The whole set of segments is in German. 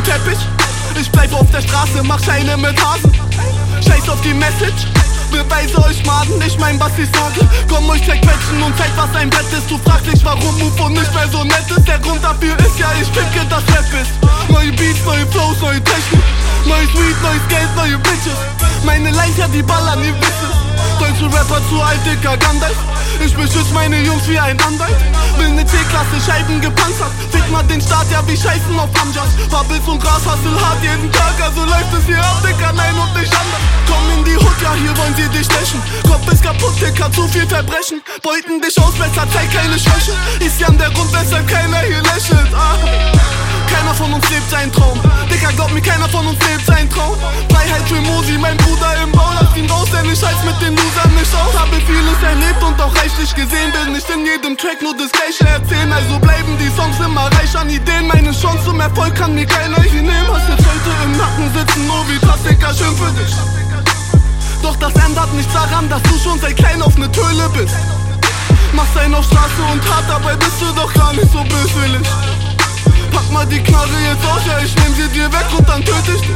dem Teppich. Ich bleib auf der Straße, mach Scheine mit Hasen. Scheiß auf die Message. Beweise euch Maden, ich mein, was ich sage. Komm euch zerquetschen und zeig, was ein Brett ist. Du fragst dich, warum Move nicht mehr so nett ist. Der Grund dafür ist ja, ich ficke, das Rap ist. Neue Beats, neue Flows, neue Technik. Neues Weed, neues Geld, neue Bitches. Meine ja, die ballern, ihr wisst. Deutsche Rapper zu alt, dicker Gandalf. Ich beschütze meine Jungs wie ein Anwalt. Will ne C-Klasse, Scheiben gepanzert. Fick mal den Start, ja, wie Scheißen auf Amjas. Bubbles und Gras, Hassel hart jeden Tag. Also läuft es hier ab, Dicker, nein und nicht anders. Komm in die Hut, ja, hier wollen sie dich stechen. Kopf ist kaputt, Dicker, zu viel Verbrechen. Beuten dich aus, besser, zeig keine Schwäche. Ist ja der Grund, weshalb keiner hier lächelt. Ah. Keiner von uns lebt seinen Traum. Dicker, glaub mir, keiner von uns lebt seinen Traum. Freiheit für Mosi, mein Bruder im Bau. Lass ihn raus, denn ich scheiß mit den Losern nicht aus. Habe vieles erlebt und auch reichlich gesehen. Will nicht in jedem Track nur das Gleiche erzählen. Also bleiben die Songs immer reich an Ideen. Meine Chance zum Erfolg kann mir keiner hier nehmen. Hast jetzt heute im Nacken sitzen, nur wie krass, Dicker, schön für dich. Doch das ändert nichts daran, dass du schon seit klein auf ne Töle bist. Machst einen auf Straße und hart, dabei bist du doch gar nicht so böswillig. Mal die Knarre jetzt aus, ja, ich nehm sie dir weg und dann töte ich dich.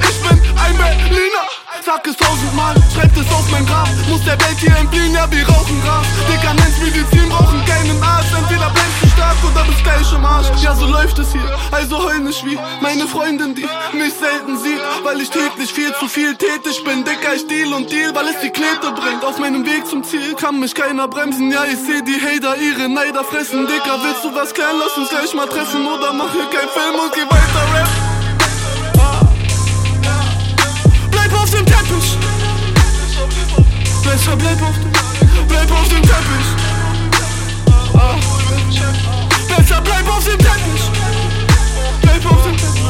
Ich bin ein Berliner. Sag es tausendmal, schreibt es auf mein Grab. Muss der Welt hier entfliehen, ja, wir rauchen Gras. Dicker, nenn's Medizin, brauchen keinen Arzt. Entweder bleibst du stark oder bist gleich im Arsch. Ja, so läuft es hier, also heul nicht wie meine Freundin, die mich selten sieht. Weil ich täglich viel zu viel tätig bin. Dicker, ich deal und deal, weil es die Knete bringt. Auf meinem Weg zum Ziel kann mich keiner bremsen. Ja, ich seh die Hater ihre Neider fressen. Dicker, willst du was klären? Lass uns gleich mal treffen. Oder mach hier kein Film und geh weiter rap. Besser bleib auf dem, bleib auf dem Teppich. Besser bleib auf dem Teppich. Bleib auf dem Teppich.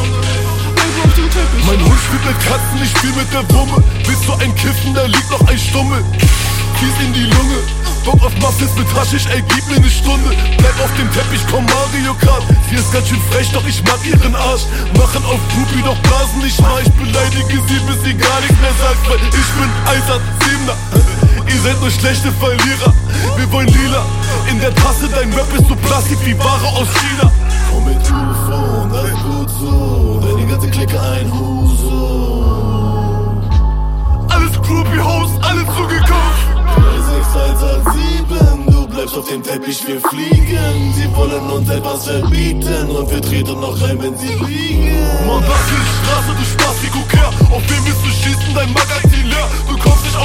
Bleib auf dem Teppich. Mein Hund spielt mit Katzen, ich spiel mit der Wumme. Willst du ein Kiffen, da liegt noch ein Stummel. Kies in die Lunge. Bock auf Muffins mit Haschisch, ey, gib mir ne Stunde. Bleib auf dem Teppich, komm Mario Kart. Sie ist ganz schön frech, doch ich mag ihren Arsch. Machen auf Groupie, doch blasen nicht mal. Ich beleidige sie, bis sie gar nichts mehr sagt, weil ich bin Eisert Siebener. Ihr seid nur schlechte Verlierer. Wir wollen lila. In der Tasse, dein Rap ist so Plastik wie Ware aus China. Komm mit UFO und alles gut so. Deine ganze Clique ein Huso. Alles Groupie Host, alles zugekauft. 36187, du bleibst auf dem Teppich, wir fliegen. Sie wollen uns etwas verbieten und wir treten noch rein, wenn sie liegen. Mann, das ist Straße, du Spaß wie. Auf wen willst du schießen, dein Magazin leer? Du kommst nicht